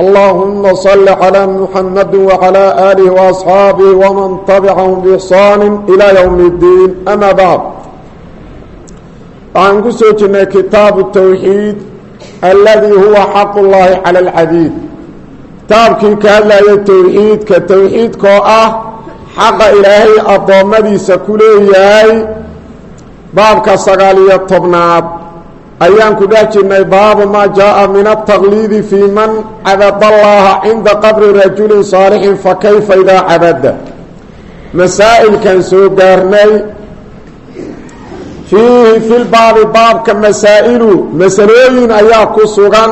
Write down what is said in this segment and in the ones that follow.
اللهم صل على محمد وعلى آله وأصحابه ومن تبعهم بإحسان إلى يوم الدين أما بعد waxaan ku soo jirnay kitaabu tawxiid alladii huwa xaq ullaahi cala alcadiid kitaabkii ka hadlayay towxiidka towxiidkoo ah xaqa ilaahay addoommadiisa ku leeyahay baabka sagaal iyo tobnaad ayaan ku dhex jirnay baabu maa jaa-a min ataqliidi fii man cabada allaha cinda qabri rajulin saalixin fa kayfa idaa cabada masaa'ilkan soo gaarnay fiihi fi lbaabi baabka masaa'ilu masalooyin ayaa ku sugan.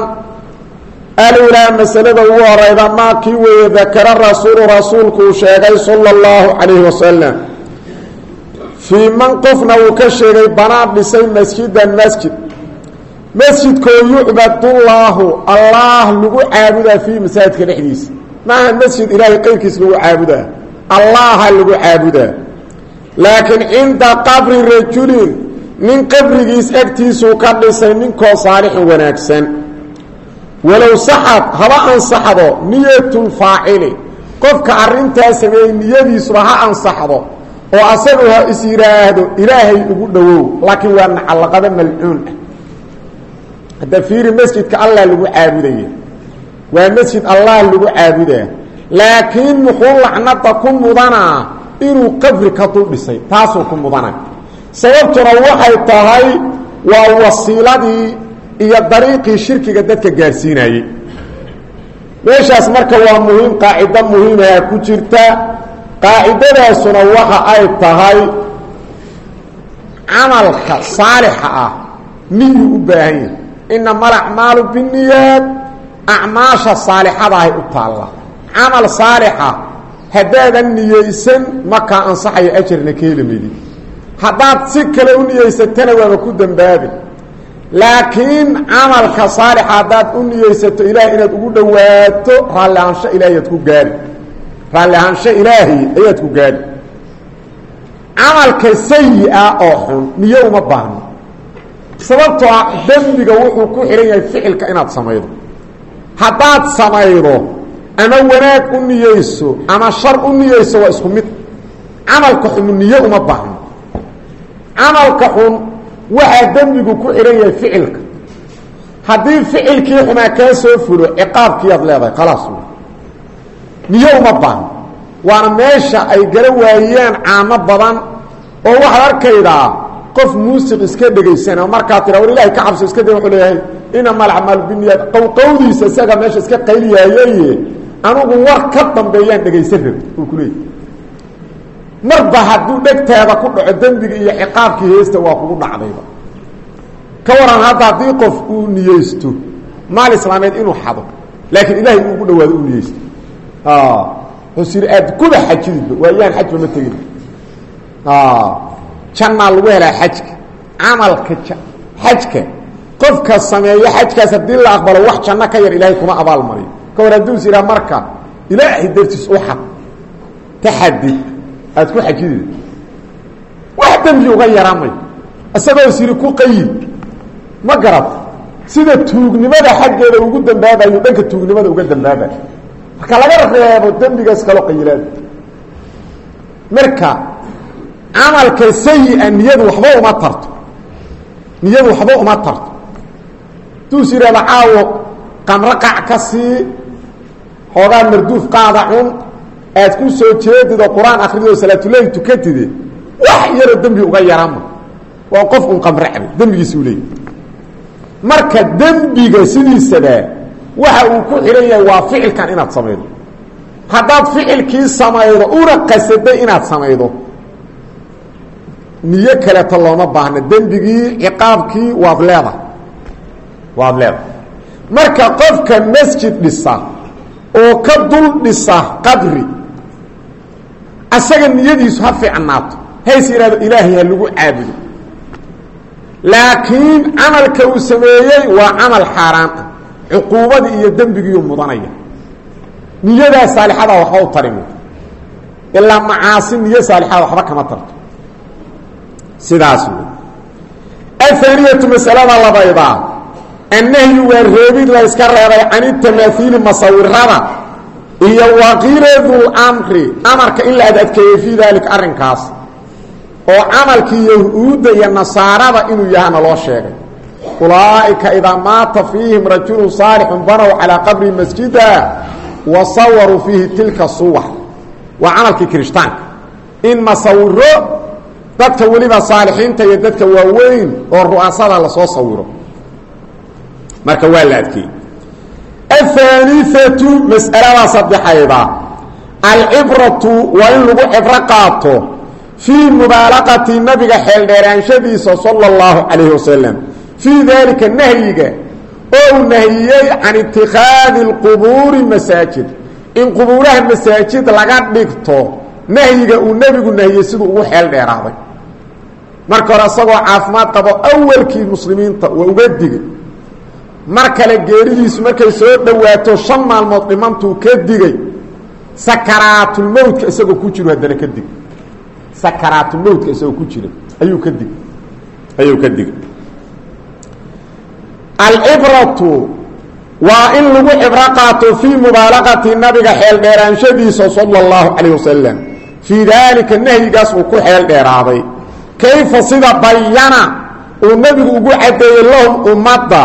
Alulaa masalada ugu horeyda maa kii weeye dakara rasuulu rasuulkuu sheegay sala allahu calayhi wasalam fii man qofna uu ka sheegay banaan dhisay masjidan masjid masjidkoo yucbadullaahu allaah lagu caabudaa fiihi masaajidka dhexdiisa. Maaha masjid ilaahay qeyrkiis lagu caabudaa? Allaha lagu caabudaa. Laakiin cinda qabri rajulin nin qabrigiis agtiisuu ka dhisay ninkoo saalixin wanaagsan. Walow saxad haba ansaxdo niyatulfaacili qofka arrintaa sameeyey niyadiisuba ha ansaxdo oo asagu ha is yidhaahdo ilaahay ugu dhowow. Laakiin waa nacallaqado malcuun. ah hadda fiiri masjidka allah lagu caabudaya waa masjid allah lagu caabudaa laakiin muxuu lacnada ku mudanaa? Inuu qabri ka dul dhisay. Taasuu ku mudana sababtuna waxay tahay waa wasiiladii iyo dariiqii shirkiga dadka gaarsiinayey. Meeshaas marka waa muhiim qaacido muhiimaha ku jirta. Qaacidadaasuna waxa ay tahay camalka saalixa ah. Niyuu u baahan yahay inama alacmaalu biniyaad acmaasha saalixadahay u taalla. Camal saalixa haddaadan niyeysan makaa ansaxayo ajarna maydid haddaad si kale u niyeysatana waaba ku dembaabi laakiin camalka saalixa haddaad u niyeysato ilaah inaad ugu dhowaato raalli ahaansho ilahay ayaad ku gaari raalli ahaansho ilaahay ayaad ku gaari camalka sayi-a oo xun niyo uma baahno sababtoo ah dembiga wuxuu ku xihan yahay ficilka inaad samaydo. Haddaad samaydo ama wanaag u niyeyso ama shar u niyeyso waa isku mid. Camalka xun niyo uma baahno camalka xun waxaa dembigu ku xidhan yahay ficilka. Haddii ficilkii xumaa kaa soo fulo ciqaabkiiaad leedahay khalaas niyo uma baahno waana meesha ay gara waayaan caamo badan oo waxaad arkaydaa qof muusiq iska dhegaysan oo markaa tira war ilahay ka cabso iska da wuxuu leeyahay inama alacmaalu biniyaad qowqowdiisa isaga meesha iska qayliyaayeye anugu war ka dambeeyaan dhegaysan rab uu ku leeyay marba hadduu dhegtaada ku dhaco dembiga iyo ciqaabkii heesta waa kugu dhacdayba. Ka waran hadda haddii qof uu niyeysto maal islaameed inuu xado laakiin ilahay uu ugu dhawaado uu niyeysto. Hosir aad kuba xajididba waayaan xajba ma tegin jannaa lagu helaa xajka. Camalka xajka. Qofka sameeyo xajkaas haddii la aqbalo wax janno ka yar ilaahay kuma abaal mariyo. Ka war hadduu is marka ilaahay dartiis u xad taxadid aad ku xajidid wax dembi uga yaraamay isagoo siri ku qayid ma garat sida tuugnimada xaggeeda ugu dambaabayo dhanka tuugnimada uga dambaabayo marka laga reebo dembigaas kaloo qayilaad. Marka camalka sayi-a niyadu waxba uma tarto. Niyadu waxba uma tarto. Duus yidhahda caawo qamro qac ka sii xoogaa marduuf qaada cun aad ku soo jeedid oo qur'aan akridid oo salaatuleyl tukatide wax yaroo dembi uga yarama waa qof un qamro cabay dembigiisa u leeyay marka dembiga sidiisaba waxa uu ku xidhan yahay waa ficilkan inaad samaydo. Haddaad ficilkii samaydo una qasaday inaad samaydo niyo kaleeto looma baahna. Dembigii ciqaabkii waad leedahay. Waad leedahay. Marka qofka masjid dhisa oo ka dul dhisa qabri asaga niyadiisu ha fiicnaato. Hays yidhahdo ilaahay ha lagu caabudo laakiin camalka uu sameeyey waa camal xaaraan ah cuquubadii iyo dembigiiu mudanaya. Niyadaa saalixada waxba u tarimi ilaa macaasi niyo saalixada waxba kama tarto sidaas wey ahaniyatu masalada labaydaa annahyu waa reebid la yska reebay can itamaahiili masawirada iyo waqiradul amri amarka in la adadkeeyo fii daalika arrinkaas oo camalkii yahuudda iyo nasaarada inuu yahana loo sheegay. Ulaa'ika idaa maata fiihim rajulu saalixun banow calaa qabri masjida wa sawaruu fiihi tilka suwar. Waa camalkii kirishtaanka in masawiro dadka weliba saalixiinta iyo dadka waaweyn oo ru'asada la soo sawiro. Marka waa la adkeeyey ahaaliatu mas'alada saddexayda. Waa in lagu cibro qaato fii mubaalaqati nabiga xeeldheeraanshadiisa sala اllahu calayhi wasalam fii daalika nahyiga oo uu nahiyey can itikhaadi اlqubuuri masaajid. In qubuuraha masaajid laga dhigto nahyiga uu nebigu nahiyey siduu ugu xeel dheeraaday marka hore isagoo caafimaad qabo awalkii muslimiinta waa uga digay. Mar kale geeridiisu markay soo dhowaato shan maalmood dhimantuu ka digay. Sakaraatulmowtka isagoo ku jiro haddana ka dig sakaraatulmowtka isagoo ku jira ayuu ka dig ayuu ka digay. Alcibratu waa in lagu cibro qaato fii mubaalaqati nabiga xeel dheeraanshadiisa sala اllahu calayh wasalam fii daalika nahyigaas uu ku xeel dheeraaday kayfa sida bayana uu nebigu ugu caddeeyey lahum ummadda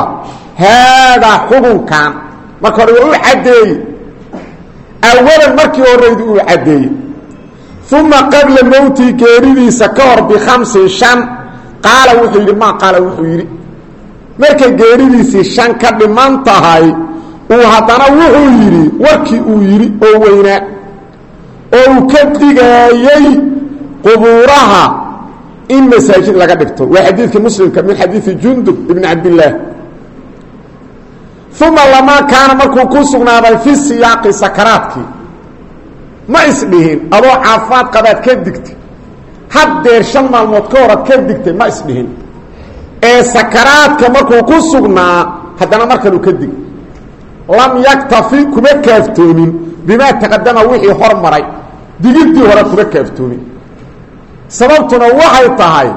haadaa xukunkan marka hore waa u caddeeyey awalan markii horeydu uu caddeeyey uma qabla mowtii geeridiisa ka hor bikhamsin shan qaala wuxuu yidhi maa qaala wuxuu yidhi markay geeridiisii shan ka dhiman tahay uu haddana wuxuu yidhi warkii uu yidhi oo weynaa oo uu ka digaayey qubuuraha in masaajid laga dhigto. Waa xadiidkii muslimka min xadiidi jundub ibn cabdillaah uma lamaa kaana markuu ku sugnaaday fi siyaaqi sakaraadkii. Ma isdhihin adoo caafimaad qabaad ka digtay. Haddeer shan maalmood ka horaad ka digtay ma isdhihin ee sakaraadka markuu ku sugnaa haddana markanuu ka dig. Lam yaktafi kuma kaaftoomin. Bimaa taqadama wixii hor maray. Digiddii hore kuma kaaftoomin sababtuna waxay tahay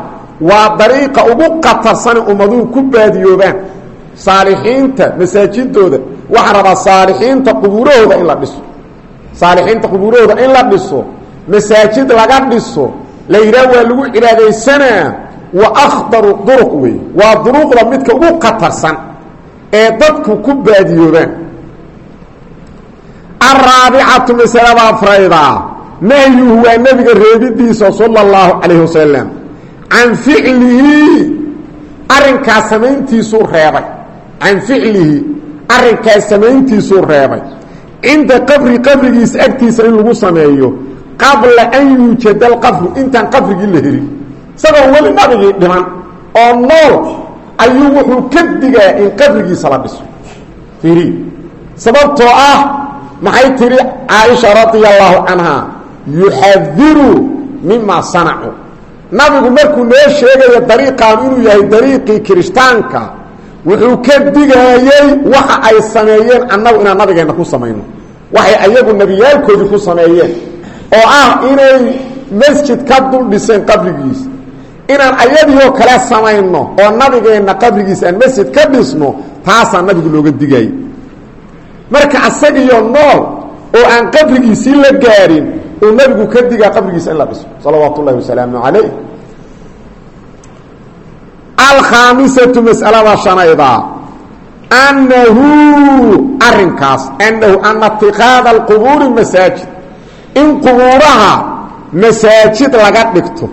waa dariiqa ugu qatarsani ummaduhu ku baadiyoobaan. Saalixiinta masaajidooda waxaa rabaa saalixiinta qubuurahooda in la dhiso. Saalixiinta qubuurahooda in la dhiso masaajid laga dhiso la yidhaah waa lagu cibaadaysanaa wa akhdaru duruq wey waa duruqda midka ugu khatarsan ee dadku ku baadiyoobaan. Araabicatu masalada afrayda nahyuhu waa nebiga reebidiisa sala اllahu calayh wasalam can ficlihi arrinkaas samayntiisuu reebay. Can ficlihi arrinkaas samayntiisuu reebay. Cinda qabri qabrigiisa agtiisa in lagu sameeyo qabla an yuujada alqabru intaan qabrigii la helin. Isagoo weli nabigii dhiman oo nool ayuu wuxuu ka digaa in qabrigiisa la dhiso. Iri sababtoo ah maxay tihi caaisha radia allahu canha yuxadiru mima sanacuu nabigu markuu noo sheegayo dariiqan inuu yahay dariiqii kirishtaanka wuxuu ka digaayey waxa ay sameeyeen annagu inaan nabigeenna ku samayno. Waxay ayagu nebiyaalkoodii ku sameeyeen oo ah inay masjid ka dul dhiseen qabrigiisa inaan ayadiioo kale samayno oo nabigeenna qabrigiisa aan masjid ka dhisno taasaa nabigu looga digayay marka asagiyo nool oo aan qabrigiisii la gaarin oo nebigu ka digaa qabrigiisa in la dhiso salawaat ullahi wasalaamu calayh. Alkhaamisatu mas'alada shanayda annahu arrinkaas annahu ana itiqaada alqubuuri masaajid in qubuuraha masaajid laga dhigto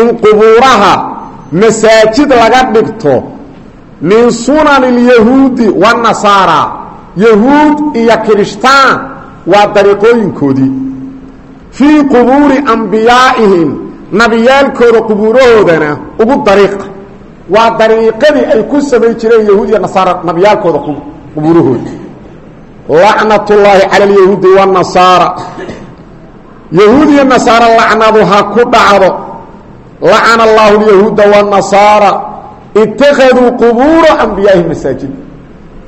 in qubuuraha masaajid laga dhigto min sunani اlyahuudi wanasaara yahuud iyo kirishtaan waa dariiqooyinkoodii fii qubuuri ambiyaaihim nabiyaalkooda qubuurahoodana ugu dariiqa. Waa dariiqadii ay ku samayn jireen yahuud iyo nasaara nabiyaalkooda qubuurahooda. Lacnat ullaahi cala alyahuudi wاnasaara yahuud iyo nasaaro lacnadu ha ku dhacdo. Lacana allahu lyahuuda wanasaara itakaduu qubuura ambiyaahi masaajid.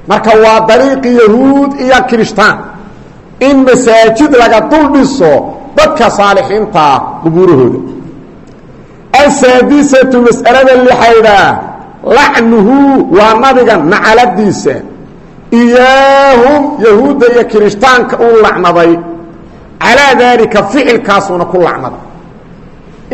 Marka waa dariiqi yahuud iyo kirishtaan in masaajid laga dul dadka saalixiintaa qubuurahooda. Asaadisatu mas'alada lixaydaa lacnuhu waa nabiga nacaladiisa iyaahum yahuudda iyo kirishtaanka uu lacnaday. Calaa daalika ficilkaasuuna ku lacnaday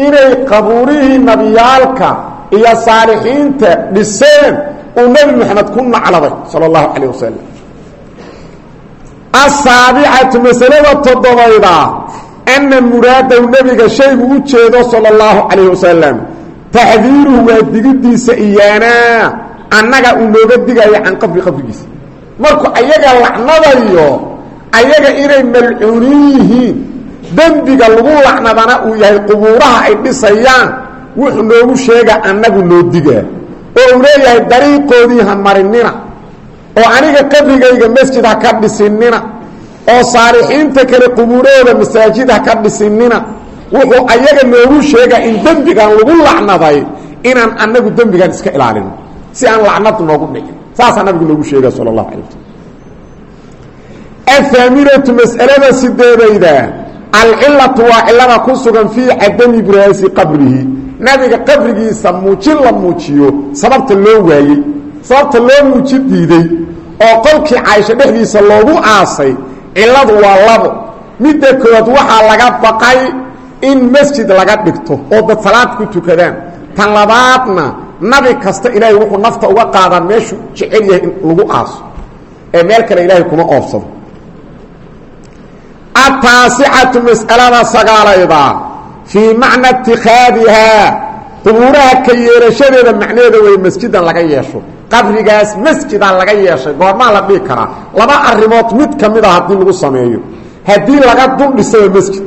inay qabuurihii nabiyaalka iyo saalixiinta dhiseen uu nebi moxamed ku nacladay sala allahu calayh wasalam asaabicatu masalada toddobeyda ana muraadahu nebiga shaygu u jeedo sala allahu calayh wasalam taxdiiruhu waa digidiisa iyaanaa annaga uu nooga digayo can qabri qabrigiisa markuu ayaga lacnadayo ayaga inay malcuunin yihiin dembiga lagu lacnadana uu yahay qubuuraha ay dhisayaan wuxuu noogu sheega annagu noo digaa. Oo uu leeyahay dariiqoodii ha marinina. Oo aniga qabrigayga masjid ha ka dhisinina oo saalixiinta kale qubuurahooda masaajid ha ka dhisinina wuxuu ayaga noogu sheega in dembigan lagu lacnaday inaan anagu dembigan iska ilaalino si aan lacnad noogu dhicin saasaa nabigu noogu sheega sala allahu alay ahaaminatu mas'alada sideedayda alcilatu waa cilada ku sugan fii cadami braasi qabrihi. Nabiga qabrigiisa muujin la muujiyo sababta loo waayey sababta loo muuji diiday oo qolkii caaisho dhexdiisa loogu aasay ciladu waa labo. Midda koowaad waxaa laga baqay in masjid laga dhigto oo dad salaad ku tukadaan. Tan labaadna nabi kasta ilaahay wuxuu nafta uga qaadaa meeshuu jecel yahay in lagu aaso ee meel kale ilaahay kuma oobsado ataasicatu mas'alada sagaalayda fii macna itikaadihaa qubuuraha ka yeelashadeeda macnaheeda way masjidan laga yeesho qabrigaas masjidaa laga yeeshay goormaa la dhihi karaa. Laba arrimood mid ka mid a haddii lagu sameeyo. Haddii laga dul dhisaba masjid.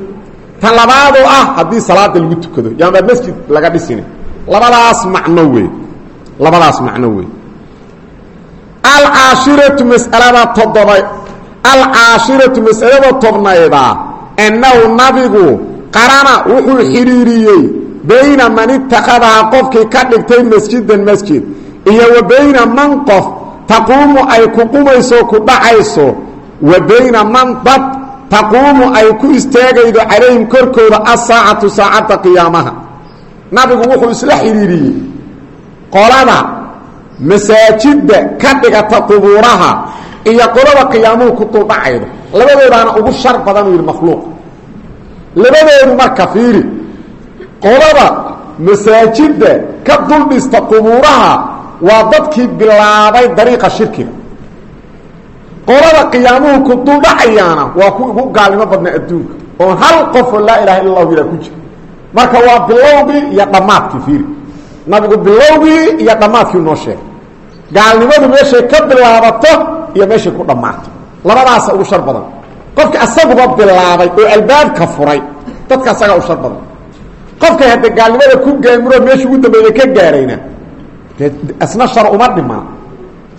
Tan labaadoo ah haddii salaada lagu tukado yaanbaa masjid laga dhisina labadaas macno wey labadaas macno wey alcaashiratu mas'alada toddoba alcaashiratu mas'alada tobnayda annahu nabigu qarana wuxuu xidhiiriyey bayna man itakadaha qofkii ka dhigtay masjidan masjid iyo wa bayna man qof taquumu ay ku qumayso ku dhacayso wa bayna man dad taquumu ay ku istaagaydo calayhim korkooda asaacatu saacadda qiyaamaha. Nabigu wuxuu isla xidhiiriyey qolada masaajidda ka dhigata qubuuraha iyo qolada qiyaamuhu ku duldhacaydo labadoodaana ugu shar badan uu yidhi makhluuq. Labadoodu marka fiiri qolada masaajidda ka duldhista qubuuraha waa dadkii bilaabay dariiqa shirkiga. Qolada qiyaamuhu ku duldhacayaana waa kuwa ugu gaalnimo badna adduunka. Oon hal qofoo laa ilaha illa allahu ilaa ku jira. Marka waa bilowgii iyo dhammaadkii fiiri. Nabigu bilowgii iyo dhammaadkii noo sheegay. Gaalnimadu meeshay ka bilaabato iyo meeshay ku dhammaato labadaasa ugu shar badan. Qofka asaguba bilaabay oo albaabka furay dadka asagaa u shar badan. Qofkay hadde gaalnimada ku gaamuro meesha ugu dambeeya ka gaarayna asna shar uma dhiman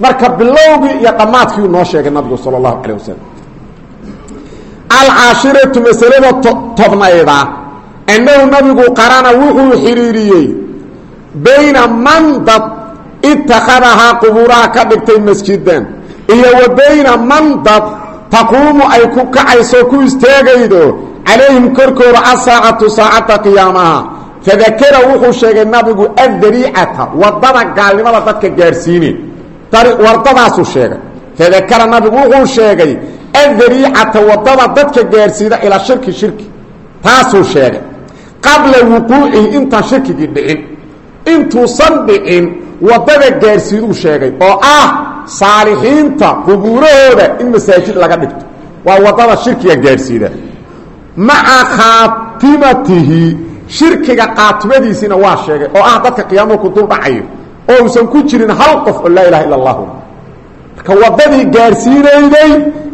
marka bilowgii iyo dhammaadkiiu noo sheegay nabigu sala allahu calayh wasalam alcaashiratu masalada tobnayda annahu nabigu qarana wuxuu xidhiiriyey bayna man dad itakadahaa qubuuraha ka dhigtay masjidan iyo wa bayna man dad taquumu ay ku kacayso ku istaagaydo calayhim korkooda asaacatu saacadda qiyaamaha fadakara wuxuu sheegay nabigu addariicata waddada gaalnimada dadka gaadhsiine wardadaasuu sheegay. Fadakara nabigu wuxuu sheegay addariicata waddada dadka gaadhsiida ilaa shirki shirki. Taasuu sheegay. Qabla wuquucihi intaan shirkigii dhicin intuusan dhicin waddada gaadhsiiduu sheegay oo ah saalixiinta qubuurahooda in masaajid laga dhigto. Waa waddada shirkiga gaadhsiida maca khaatimatihi shirkiga qaatimadiisiina waa sheegay oo ah dadka qiyaamuhu ku duldhacayo oo uusan ku jirin hal qof oo laa ilaha illa allahu marka wadadii gaadhsiinayday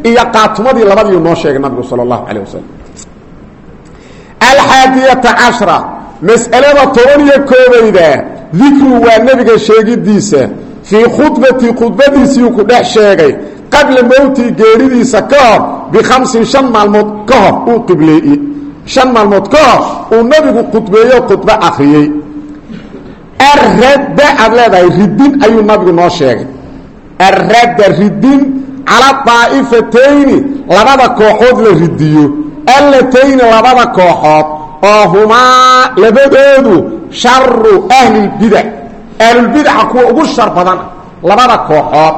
iyo qaatimadii labadiiu noo sheegay nabigu sala allahu calayh wasalam alxaadiyata cashra mas'alada toban koobayda dikru waa nebiga sheegidiisa. Fii khudbati khudbadiisiiu ku dhex sheegay qabla mowtii geeridiisa ka hor bikhamsin shan maalmood ka hor uu qibleeyey shan maalmood ka hor uu nabigu khudbeeyo khudbo akriyey arradda aad leedahay ridin ayuu nabigu noo sheegay. Arradda ridin cala daa'ifatayni labada kooxood la ridiyo allatayni labada kooxood oo humaa labadoodu sharu ahlilbidac ahlulbidaca kuwa ugu shar badan labada kooxood.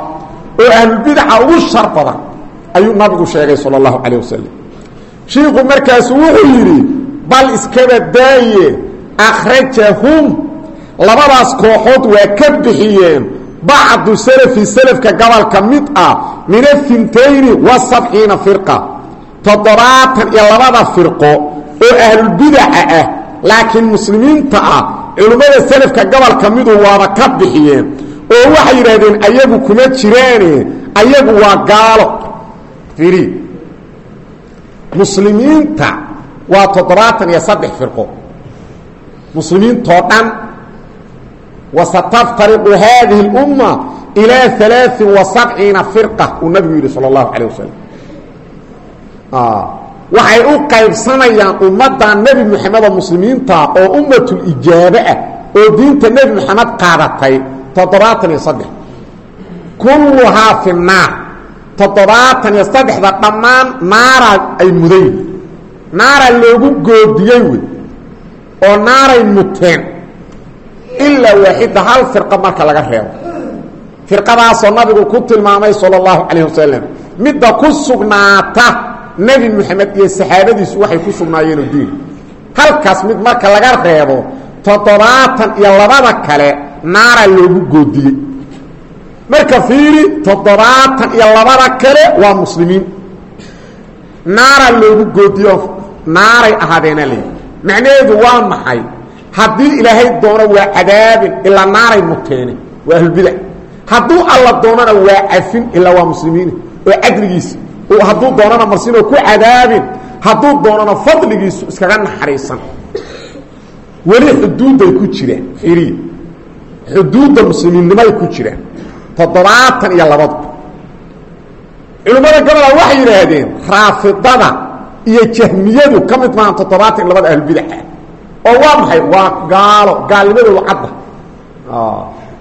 Oo ahlulbidaca ugu shar badan ayuu nabigu sheegay sal اllahu calayh wasalam shiiku markaasu wuxuu yidhi bal iskaba daaye akhrajahum. Labadaas kooxood waa ka bixiyeen. Bacdu salafi salafka gobolka mid ah min afintayni wa sabciina firqa. Toddobaatan iyo labada firqo oo ahlulbidaca ah laakiin muslimiinta ah culimmada salafka gobolka midu waaba ka bixiyeen. Oo waxay yidhahdeen ayagu kuma jiraane ayagu waa gaalo muslimiinta waa toddobaatan iyo saddex firqo. Muslimiintoo dhan wasataftariqu haadihi اlumma ilaa alaain wa sabciina firqa uu nabigu yidhi sal اllahu calayh wasalam waxay u qaybsanayaan ummadda nebi moxamedoo muslimiinta oo ummatulijaaba ah oo diinta nebi moxamed qaadatay toddobaatan iyo saddex. Kulluhaa toddobaatan iyo saddexda dhammaan naaraa ay mudan yihiin naaraa loogu goodiyey wey oo naaray muteen. Ilaa waaxidda hal firqa marka laga reebo. Firqadaasoo nabigu ku tilmaamay sala allahu calayh wasalam midda ku sugnaata nebi moxamed iyo saxaabadiisu waxay ku sugnaayeenoo diin. Halkaas mid marka laga reebo toddobaatan iyo labada kale naaraa loogu goodiyey marka fiiri toddobaatan iyo labada kale waa muslimiin. Naaraa loogu goodiyo naaray ahaadeena leey macnaheedu waa maxay? Haddii ilaahay doono waa cadaabin ilaa naaray muteene waa ahlulbidac hadduu alla doonana waa cafin ilaa waa muslimiin. Oo cadligiisa hadduu doonana marsinoo ku cadaabin hadduu doonana fadligiisu iskaga naxariisan. Weli xuduudday ku jiraan iriya xuduudda muslimiinnimay ku jiraan toddobaatan iyo labadu culimmada gobola waxay yidhaahdeen raafidada iyo jahmiyadu ka mid maahan toddobaatan iyo labada ahlulbidaca oo waa maxay? Waa gaalo gaalnimadoodu cadda.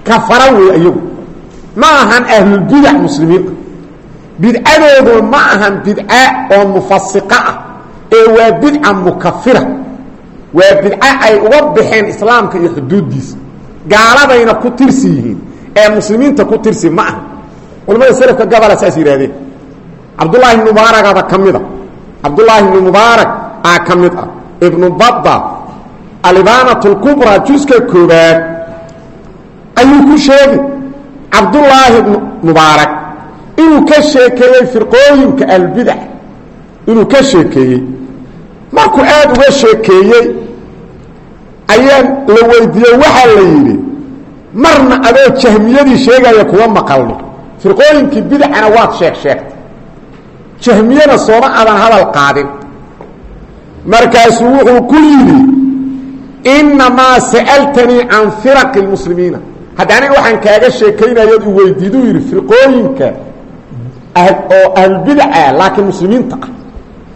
Kafara wey ayagu ma ahan ahlulbidac muslimiina bidcadoodu ma ahan bidca oo mufasiqa ah. Ee waa bidca mukafira waa bidca ay uga baxeen islaamka iyo xuduuddiisa. Gaaladayna ku tirsi yihiin ee muslimiinta ku tirsi ma aha. Culamada selafka gabola saas yidhahdeen cabdullaahi ibnu mubaaragaba ka mida cabdullaahi ibnu mubaarak aa ka mid ah ibnu juska koobaad ayuu ku sheegi cabdullaahi ibnu mubaarak inuu ka sheekeeyey firqooyinka albidac inuu ka sheekeeyey. Markuu aada uga sheekeeyey ayaa la weydiiyey waxaa la yidhi marna adoo jahmiyadii sheegaya kuma maqalno. Firqooyinkii bidacana waad sheeg sheegtay. Jahmiyana sooma adan hadal qaadin. Markaasuu wuxuu ku yidhi innamaa sa'altanii can firaqi اlmuslimiina hadda aniga waxaan kaaga sheekaynayood i weydiiduu yidhi firqooyinka oo ahlulbidaca laakiin muslimiinta ah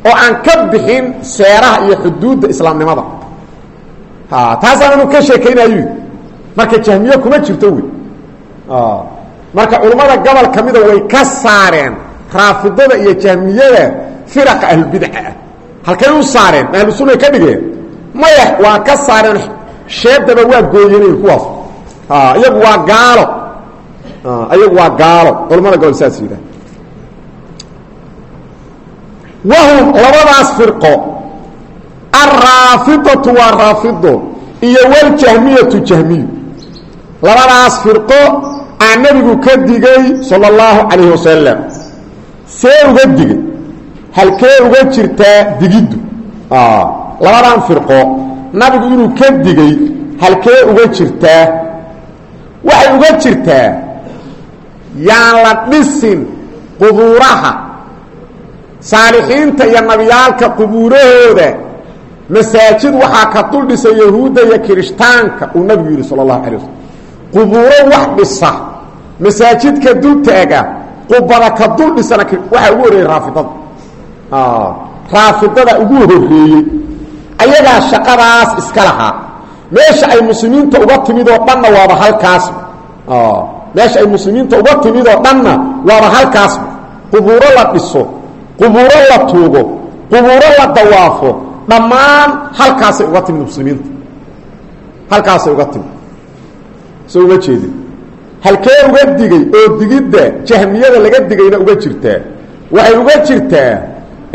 oo aan ka bixin seeraha iyo xuduudda islaamnimada. Taasaan anu ka sheekaynayo marka jahmiye kuma jirto wey marka culummada gobol ka mida way ka saareen raafidada iyo jahmiyada firaqa ahlulbidaca ah halkay u saareen ahlu sunnay ka dhigeen. Maya waa ka saareen sheedaba waa gooyeen kuwaas. Iyagu waa gaalo. Iyagu waa gaalo. Culummada gobol saas yidhah wahum labadaas firqo alraafidatu waa raafido iyo waljahmiyatu jahmiyu labadaas firqo aa nebigu ka digay sala اllahu calayhi wasalam see uga digay. Halkee uga jirtaa digiddu? Labadan firqo. Nabigu inuu ka digay halkee uga jirtaa waxay uga jirtaa yaan la dhisin qubuuraha. Saalixiinta iyo nabiyaalka qubuurahooda. Masaajid waxaa ka dul dhisa yahuudda iyo kirishtaanka uu nabigu yidhi sala allahu alay waslm qubuuro wax dhisa masaajidka dul taaga qubada ka dul dhisana waxaa ugu horreeyey raafidada raafidada ugu horreeyey ayagaa shaqadaas iska lahaa. Meesha ay muslimiinta uga timid oo dhanna waaba halkaas. Meesha ay muslimiinta uga timid oo dhanna waaba halkaas. Qubuuro la dhiso qubuuro la tuugo qubuuro la dawaafo dhammaan halkaasay uga timid muslimiinta. Halkaasay uga timid soo uma jeedin. Halkee uga digay oo digidda jahmiyada laga digayna uga jirtaa waxay uga jirtaa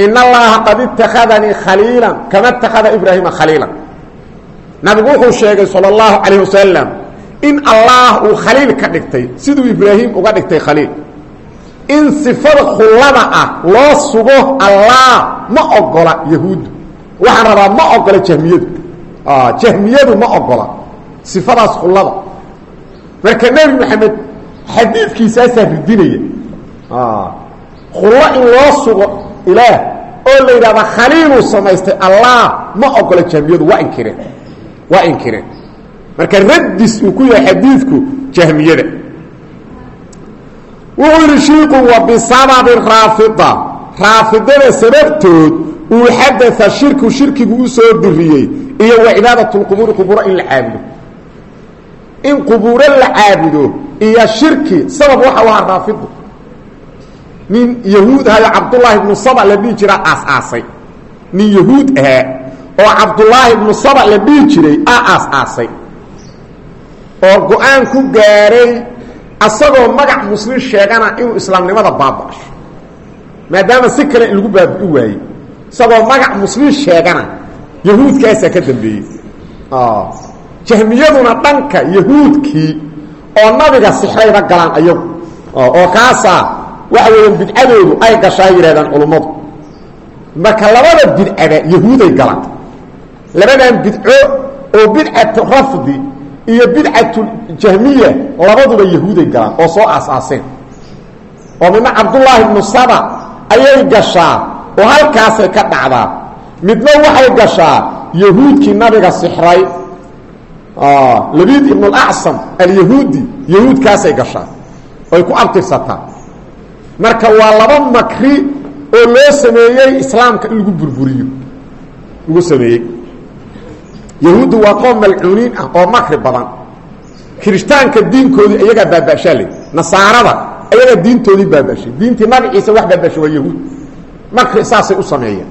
in allaha qad ittakhadanii khaliila kama ittakhada ibraahima khaliila nabigu wuxuu sheegay sala allahu calayh wasalam in allah uu khaliil ka dhigtay siduu ibraahim uga dhigtay khaliil. In sifada khullada ah loo sugo allah ma ogola yahuuddu waxaan rabaa ma ogola jahmiyadu. Jahmiyadu ma ogola. Sifadaas khullada marka nebi maxamed xadiidkiisaasaa ridinaya khullo in loo sugo ilaah oo la yidhahda khaliiluu samaystay allah ma ogola jahmiyadu waa inkireen waa inkireen marka raddis uu ku yahay xadiidku jahmiyada wuxuu yidhi shiiku wa bisababi raafida. Raafidada sababtood uu xadaa shirku shirkigu u soo diriyey iyo wa cibaadat lqubuuri qubuuro in la caabudo in qubuuro la caabudo iyo shirki sabab waxa u ahaa raafidu nin yahuud ahayo cabdullaahi ibnu saba la dhihi jiraa aas-aasay nin yahuud ahaa oo cabdullaahi ibnu saba la dhihi jiray a aas-aasay oo go'aan ku gaaray asagoo magac muslim sheegana inuu islaamnimada baaba-asho maadaama si kale lagu baabi'i waayey. Isagoo magac muslim sheegana yahuudkaasaa ka dambeeyey jahmiyaduna dhanka yahuudkii oo nabiga sixrayba galaan ayagu. Oo kaasaa waxa weeyaan bidcadoodu ay gashaa yidhahdaan culummadu marka labada bidcada yahuuday galaan. Labadan bidco oo bidcatu rafdi iyo bidcatu jahmiya labaduba yahuuday galaan oo soo aas-aaseen. Oo midna cabdullaahi ibnu saba ayay gashaa oo halkaasay ka dhacdaa. Midna waxay gashaa yahuudkii nabiga sixray labiid ibn اlacsam alyahuudi yahuudkaasay gashaa oy ku abtirsataa marka waa laba makri oo loo sameeyey islaamka in lagu burburiyo lagu sameeyey yahuuddu waa qoom malcuuniin ah oo makri badan kirishtaanka diinkoodii iyagaa baabashaa le nasaarada ayagaa diintoodii baabashay diintii nabi ciise wax baabashay waa yahuud makri saasay u sameeyeen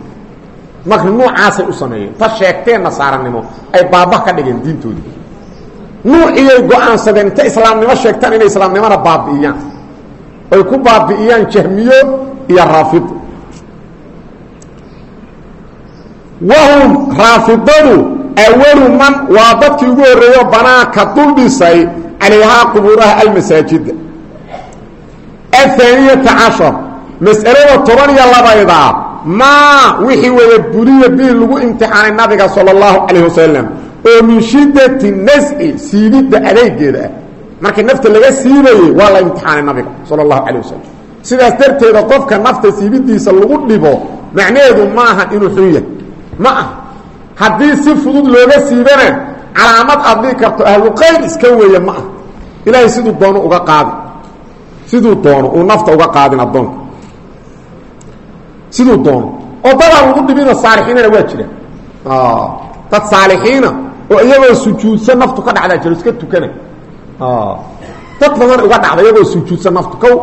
makri nuucaasay u sameeyeen ta sheegteen nasaaranimo ay baaba ka dhigeen diintoodii nuuciyay go'aansadeen inta islaamnimo sheegtaan inay islaamnimona baabi'iyaan. Ay ku baabi'iyaan jahmiyo iyo raafido wahum raafidadu awalu man waa dadkii ugu horreeyo banaanka dul dhisay calayhaa qubuuraha almasaajida ahaaniyata cashar mas'alada toban iyo labaydaa maa wixii wada buliya bii lagu imtixaanay nabiga sala allahu calayh wasalam oo min shiddati nasci siibidda adeegeeda markii nafta laga siibayey waa la imtixaanay nabiga sala allahu calayh wasalam sidaas darteeda qofka nafta siibidiisa lagu dhibo macnaheedu maaha inuu xun ma ah haddii si fudud looga siibana calaamad aad dhigi karto ahluqayr iska weeye ma ah ilaahay siduu doono uga qaadi. Siduu doono uu nafta uga qaadin addoonka siduu doono oo dadaan lagu dhibina saalixiinana waa jira. Dad saalixiina oo iyagoo sujuudsan naftu ka dhacdaa jiro iska tukana. Dad badan uga dhacda iyagoo sujuudsan naftu. Kow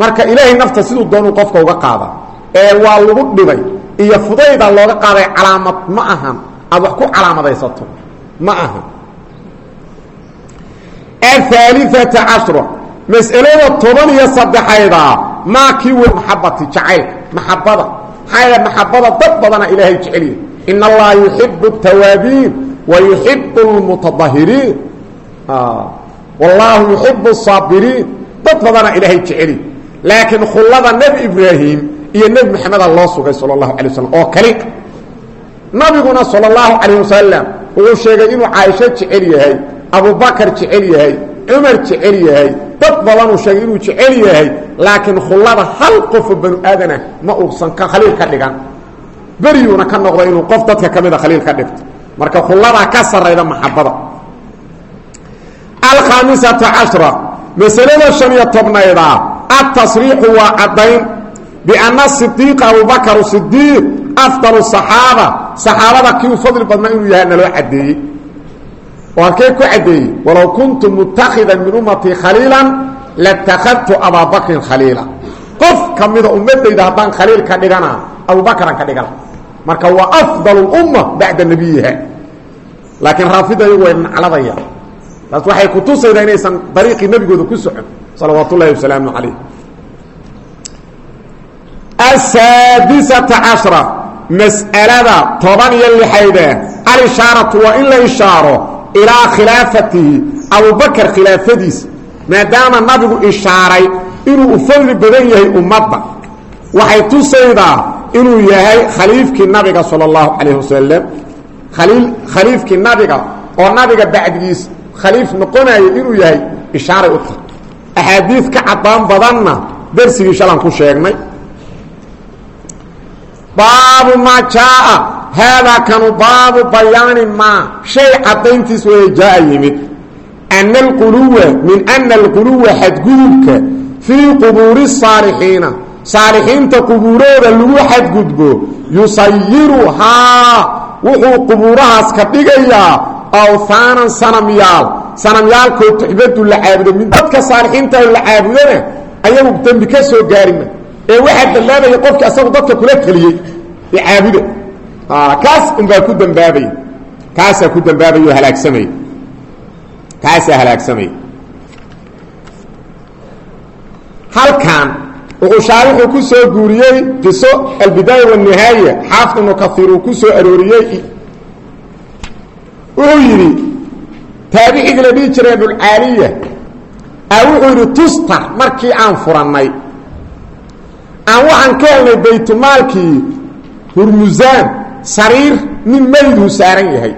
marka ilaahay nafta siduu doonuu qofka uga qaada ee waa lagu dhibay iyo fudayda looga qaaday calaamad ma ahan. Aad wax ku calaamadaysato ma ahan. Ahaaliata cashra mas'alada toban iyo saddexayda maa kii wey maxabati jacaylka maxabada maxaa yaele maxabada dad badana ilaahay jeceliya in allaha yuxibu الtawaabiin wa yuxibu اlmutadahiriin wallaahu yuxibu الsaabiriin dad badana ilaahay jeceliya laakiin khullada nebi ibraahim iyo nebi maxameda loo sugay sal اlahu alay waslm oo kali nabiguna sal اllahu calayh wasalam wuxuu sheegay inuu caaisho jecel yahay abubakar jecel yahay cumar jecel yahay dad badanuu sheegay inuu jecel yahay laakiin khullada hal qofoo banu aadana ma uusan ka khaliil ka dhigan beriyuuna ka noqda inuu qof dadka ka mida khaliil ka dhigto. Marka khulladaa ka sarayda maxabada. Alkhaamisata cashra masalada shan iyo tobnayda atasriixu waa caddayn bianna sidiiqa abubakar sidiiq afdal صaxaaba saxaabada kii u fadli inuu yahay naloo caddeeyey. Oo halkee ku caddeeyey walow kuntu mutakhidan min ummatii khaliilan latakadtu abaa bakrin khaliila. Qof ka ummadayda haddaan khaliil ka dhigana abubakran ka dhigala marka waa afdal اumma bacda nabiyiha. Laakiin raafida iyagu way nacladaya taas waxay kutusaydaa inaysan dariiqii nebigooda ku socon. Salawaat ullahi wasalaamu calayh. Asaadisata cashra. Mas'alada toban iyo lixayde. Alishaaratu waa in la ishaaro ilaa khilaafatihi. Abubakar khilaafadiisa maadaama nabigu ishaaray inuu u fadli badan yahay ummadda. Waxay tusaydaa inuu yahay khaliifkii nabiga salى اllahu calayh wasalam khaliil khaliifkii nabiga oo nabiga bacdigiis khaliif noqonayo inuu yahay ishaaray u tahay axaadiid ka cadaan badanna dersigii shalan ku sheegnay baabu maa jaaa haadaa kanu baabu bayaani maa shay caddayntiis waya jaaa yimid ana alquluwa min ana alquluwa xadgudubka fii qubuuri الsaalixiina saalixiinta qubuurooda lagu xadgudbo yusayiruhaa wuxuu qubuurahaas ka dhigayaa awhaanan sanamyaal. Sanamyaalkoo tuxbadu la caabudo min dadka saalixiinta la caabudana ayagu dembi ka soo gaarima ee waxaa dambaabaya qofkii asagu dadka kula teliyey ee caabuda kaas unbaa ku dambaabaya kaasaa ku dambaabaya oo halaagsamaya kaasaa halaagsamaya wuxuu shaarixu ku soo guuriyey qiso albidaaya wanihaaya xaafid ibnu kaiir uu ku soo arooriyey. Wuxuu yidhi taabicigii la dhihi jiray abulcaaliya a wuxuu yidhi tusta markii aan furannay aan waxaan ka helnay baytulmaalkii hurmusaan sariir nin meyduu saaran yahay.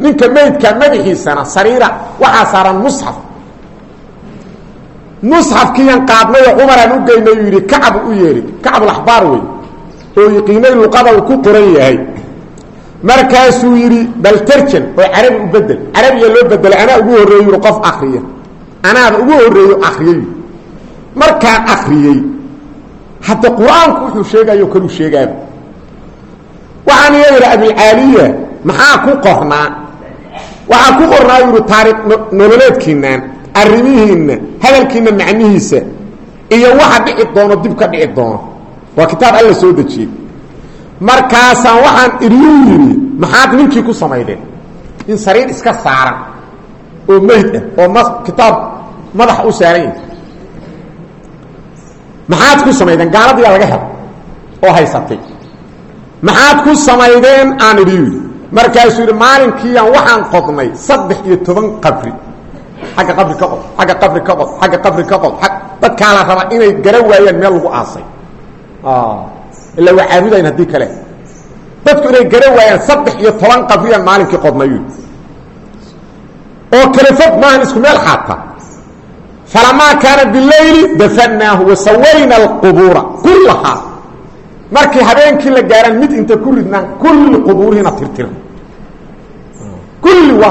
Ninka meydka madaxiisana sariira waxaa saaran musxaf musxafkiiyan qaadnayo cumaraan u geynay uu yidhi kacab u yeedhi. Kacbulaxbaar wey oo yiqiinay luqada uu ku qoran yahay. Markaasuu yidhi bal tarjan oo carabi u bedel carabiya loo bedelay anaa ugu horreeyu qof akriya anaaba ugu horreeyo akriyay markaan akriyey hadda qur'aanku wuxuu sheegayo kaluu sheegaaba waxaan iya yidhi abilcaaliya maxaa ku qornaa? Waxaa ku qornaa yidhi taariikh arrimihiinna hadalkiina macnihiisa iyo waxa dhici doono dib ka dhici doono. Waa kitaab alla soo dejiyey. Markaasaan waxaan idiyuu yidhi maxaad ninkii ku samaydeen? In sariir iska saaran oo meyd ah oo m kitaab madaxa u saaran maxaad ku samaydeen? Gaaladiyaa laga helo oo haysatay. Maxaad ku samaydeen? Aan idhi yidhi. Markaasuu yidhi maalinkiiaan waxaan qodnay saddex iyo toban qabri agga qabri ka qod agga qabri ka qod agga qabri ka qod dadkaa la rabaa inay garan waayaan meel lagu aasay. Ila waa caabudayn haddii kale. Dadku inay garan waayaan saddex iyo toban qabriyaan maalinkii qodnayu oo kale fog maahan isku meel xaata. Falamaa kaana bilayli dafanaahu wasawayna alqubuura kullahaa markii habeenkii la gaaraan mid inta ku ridnaan kulli qubuurihiina tirtirna kulli